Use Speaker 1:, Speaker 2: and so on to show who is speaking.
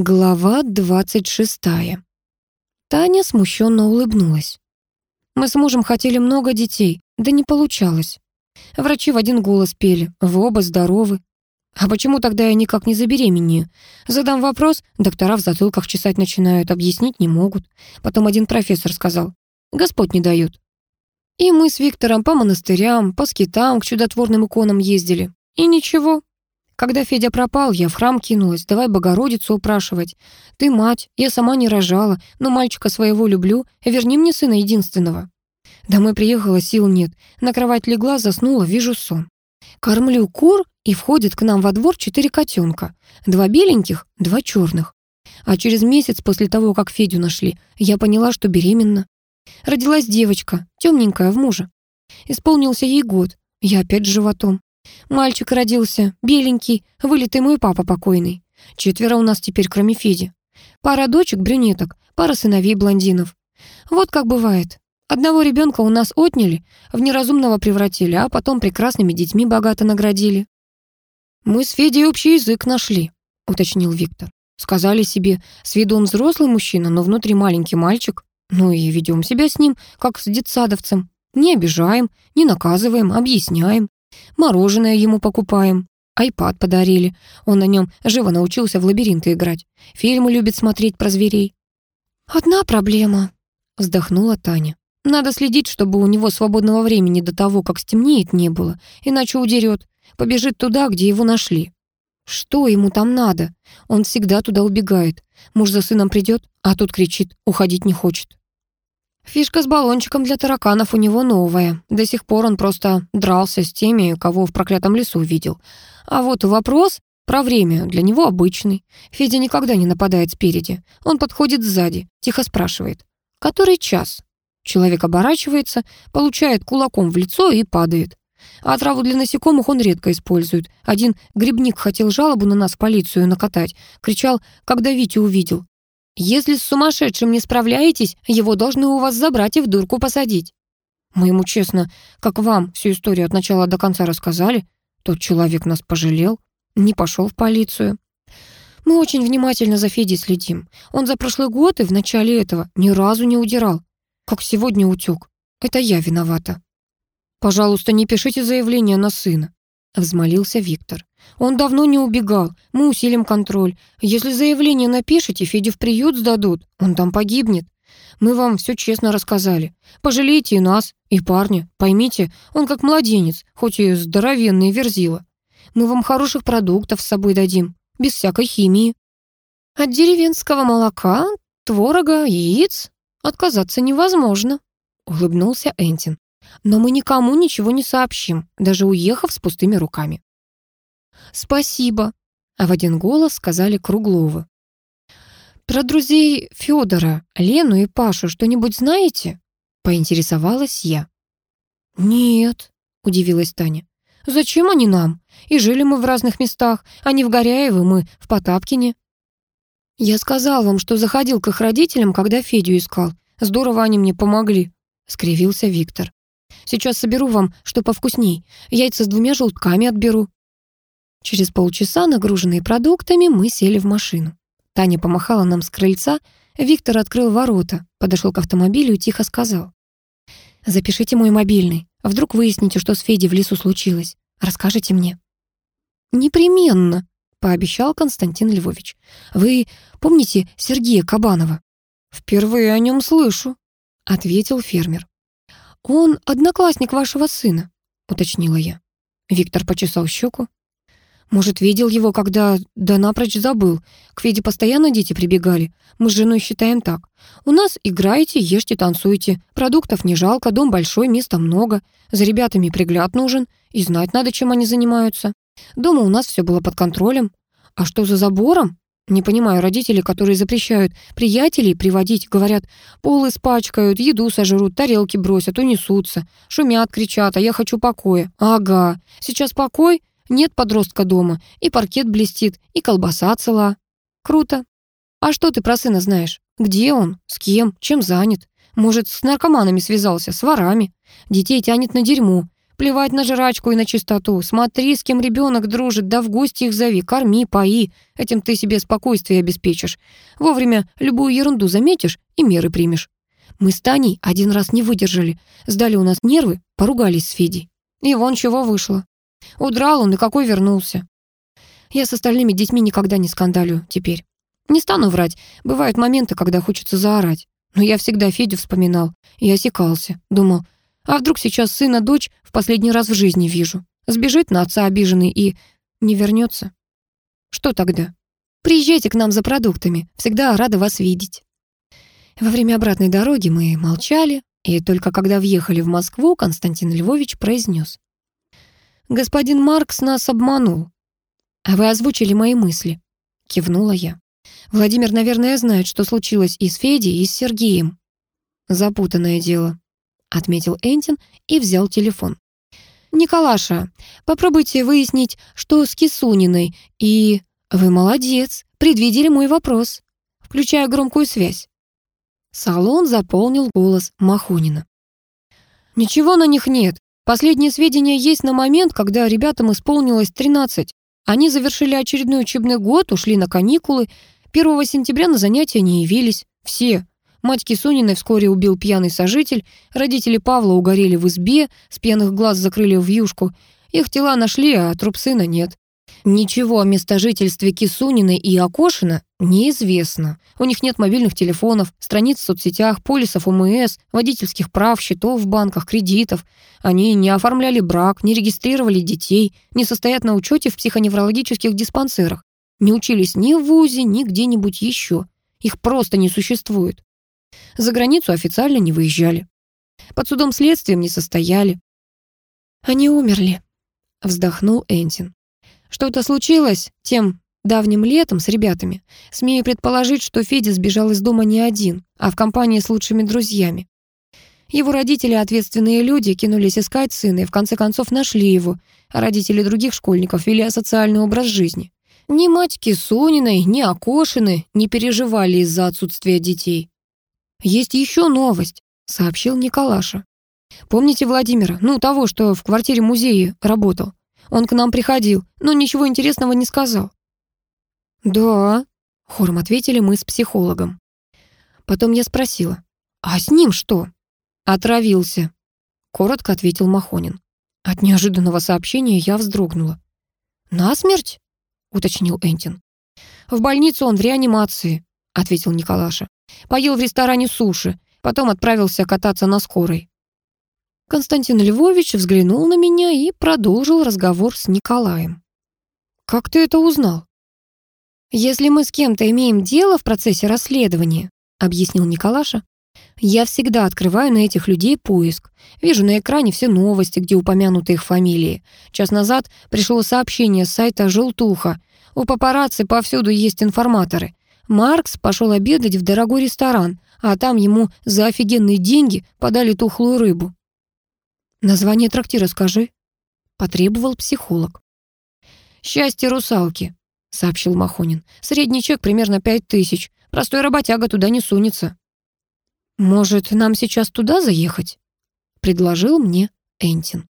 Speaker 1: Глава двадцать шестая. Таня смущенно улыбнулась. Мы с мужем хотели много детей, да не получалось. Врачи в один голос пели, вы оба здоровы. А почему тогда я никак не забеременею? Задам вопрос, доктора в затылках чесать начинают, объяснить не могут. Потом один профессор сказал, Господь не дает. И мы с Виктором по монастырям, по скитам, к чудотворным иконам ездили. И ничего, когда Федя пропал, я в храм кинулась, давай Богородицу упрашивать. Ты мать, я сама не рожала, но мальчика своего люблю, верни мне сына единственного. Домой приехала, сил нет. На кровать легла, заснула, вижу сон. Кормлю кур, и входит к нам во двор четыре котенка. Два беленьких, два черных. А через месяц после того, как Федю нашли, я поняла, что беременна. Родилась девочка, темненькая в мужа. Исполнился ей год, я опять с животом. Мальчик родился, беленький, вылитый мой папа покойный. Четверо у нас теперь, кроме Феди. Пара дочек, брюнеток, пара сыновей блондинов. Вот как бывает. Одного ребенка у нас отняли, в неразумного превратили, а потом прекрасными детьми богато наградили. «Мы с Федей общий язык нашли», — уточнил Виктор. «Сказали себе, с виду он взрослый мужчина, но внутри маленький мальчик. Ну и ведем себя с ним, как с детсадовцем. Не обижаем, не наказываем, объясняем. Мороженое ему покупаем. Айпад подарили. Он на нем живо научился в лабиринты играть. Фильмы любит смотреть про зверей. «Одна проблема», — вздохнула Таня. «Надо следить, чтобы у него свободного времени до того, как стемнеет, не было, иначе удерет. Побежит туда, где его нашли. Что ему там надо? Он всегда туда убегает. Муж за сыном придет, а тут кричит, уходить не хочет. Фишка с баллончиком для тараканов у него новая. До сих пор он просто дрался с теми, кого в проклятом лесу видел. А вот вопрос про время для него обычный. Федя никогда не нападает спереди. Он подходит сзади, тихо спрашивает. «Который час?» Человек оборачивается, получает кулаком в лицо и падает. А траву для насекомых он редко использует. Один грибник хотел жалобу на нас в полицию накатать. Кричал, когда Витю увидел. Если с сумасшедшим не справляетесь, его должны у вас забрать и в дурку посадить. Мы ему честно, как вам всю историю от начала до конца рассказали. Тот человек нас пожалел, не пошел в полицию. Мы очень внимательно за Федей следим. Он за прошлый год и в начале этого ни разу не удирал. Как сегодня утек. Это я виновата. Пожалуйста, не пишите заявление на сына. Взмолился Виктор. Он давно не убегал, мы усилим контроль. Если заявление напишите, Федю в приют сдадут, он там погибнет. Мы вам все честно рассказали. Пожалейте и нас, и парня. Поймите, он как младенец, хоть и здоровенный верзила. Мы вам хороших продуктов с собой дадим, без всякой химии. От деревенского молока, творога, яиц отказаться невозможно, улыбнулся Энтин. Но мы никому ничего не сообщим, даже уехав с пустыми руками. «Спасибо», а в один голос сказали Кругловы. «Про друзей Федора, Лену и Пашу что-нибудь знаете?» Поинтересовалась я. «Нет», — удивилась Таня. «Зачем они нам? И жили мы в разных местах. Они в Горяево, мы в Потапкине». «Я сказал вам, что заходил к их родителям, когда Федю искал. Здорово они мне помогли», — скривился Виктор. «Сейчас соберу вам что повкусней. Яйца с двумя желтками отберу». Через полчаса, нагруженные продуктами, мы сели в машину. Таня помахала нам с крыльца, Виктор открыл ворота, подошел к автомобилю и тихо сказал. «Запишите мой мобильный. Вдруг выясните, что с Федей в лесу случилось. Расскажите мне». «Непременно», — пообещал Константин Львович. «Вы помните Сергея Кабанова?» «Впервые о нем слышу», — ответил фермер. «Он одноклассник вашего сына», — уточнила я. Виктор почесал щеку. Может, видел его, когда да напрочь забыл. К Феде постоянно дети прибегали. Мы с женой считаем так. У нас играйте, ешьте, танцуйте. Продуктов не жалко, дом большой, места много. За ребятами пригляд нужен. И знать надо, чем они занимаются. Дома у нас все было под контролем. А что за забором? Не понимаю родителей, которые запрещают приятелей приводить, говорят, пол испачкают, еду сожрут, тарелки бросят, унесутся, шумят, кричат, а я хочу покоя. Ага, сейчас покой, нет подростка дома, и паркет блестит, и колбаса цела. Круто. А что ты про сына знаешь? Где он? С кем? Чем занят? Может, с наркоманами связался, с ворами? Детей тянет на дерьмо. Плевать на жрачку и на чистоту. Смотри, с кем ребенок дружит, да в гости их зови, корми, пои. Этим ты себе спокойствие обеспечишь. Вовремя любую ерунду заметишь и меры примешь. Мы с Таней один раз не выдержали. Сдали у нас нервы, поругались с Федей. И вон чего вышло. Удрал он и какой вернулся. Я с остальными детьми никогда не скандалю теперь. Не стану врать, бывают моменты, когда хочется заорать. Но я всегда Федю вспоминал и осекался. Думал, а вдруг сейчас сына дочь в последний раз в жизни вижу. Сбежит на отца обиженный и не вернется. Что тогда? Приезжайте к нам за продуктами. Всегда рада вас видеть. Во время обратной дороги мы молчали, и только когда въехали в Москву, Константин Львович произнес. «Господин Маркс нас обманул». «А вы озвучили мои мысли», — кивнула я. «Владимир, наверное, знает, что случилось и с Федей, и с Сергеем». «Запутанное дело», — отметил Энтин и взял телефон. «Николаша, попробуйте выяснить, что с Кисуниной, и... Вы молодец, предвидели мой вопрос. Включая громкую связь». Салон заполнил голос Махунина. «Ничего на них нет. Последние сведения есть на момент, когда ребятам исполнилось 13. Они завершили очередной учебный год, ушли на каникулы. 1 сентября на занятия не явились. Все, Мать Кисуниной вскоре убил пьяный сожитель, родители Павла угорели в избе, с пьяных глаз закрыли в. Их тела нашли, а труп сына нет. Ничего о местожительстве Кисуниной и Акошина неизвестно. У них нет мобильных телефонов, страниц в соцсетях, полисов УМС, водительских прав, счетов в банках, кредитов. Они не оформляли брак, не регистрировали детей, не состоят на учете в психоневрологических диспансерах, не учились ни в ВУЗе, ни где-нибудь еще. Их просто не существует. За границу официально не выезжали. Под судом следствием не состояли. «Они умерли», — вздохнул Энтин. «Что-то случилось тем давним летом с ребятами. Смею предположить, что Федя сбежал из дома не один, а в компании с лучшими друзьями. Его родители, ответственные люди, кинулись искать сына и в конце концов нашли его, родители других школьников вели асоциальный образ жизни. Ни мать Кисониной, ни Акошины не переживали из-за отсутствия детей. «Есть еще новость», — сообщил Николаша. «Помните Владимира? Ну, того, что в квартире музея работал. Он к нам приходил, но ничего интересного не сказал». «Да», — хором ответили мы с психологом. Потом я спросила, «А с ним что?» «Отравился», — коротко ответил Махонин. От неожиданного сообщения я вздрогнула. «Насмерть?» — уточнил Энтин. «В больницу он в реанимации», — ответил Николаша. Поел в ресторане суши, потом отправился кататься на скорой. Константин Львович взглянул на меня и продолжил разговор с Николаем. «Как ты это узнал?» «Если мы с кем-то имеем дело в процессе расследования», объяснил Николаша, «я всегда открываю на этих людей поиск. Вижу на экране все новости, где упомянуты их фамилии. Час назад пришло сообщение с сайта «Желтуха». У папарацци повсюду есть информаторы. Маркс пошел обедать в дорогой ресторан, а там ему за офигенные деньги подали тухлую рыбу. «Название трактира скажи», — потребовал психолог. «Счастье русалки», — сообщил Махонин. «Средний чек примерно пять тысяч. Простой работяга туда не сунется». «Может, нам сейчас туда заехать?» — предложил мне Энтин.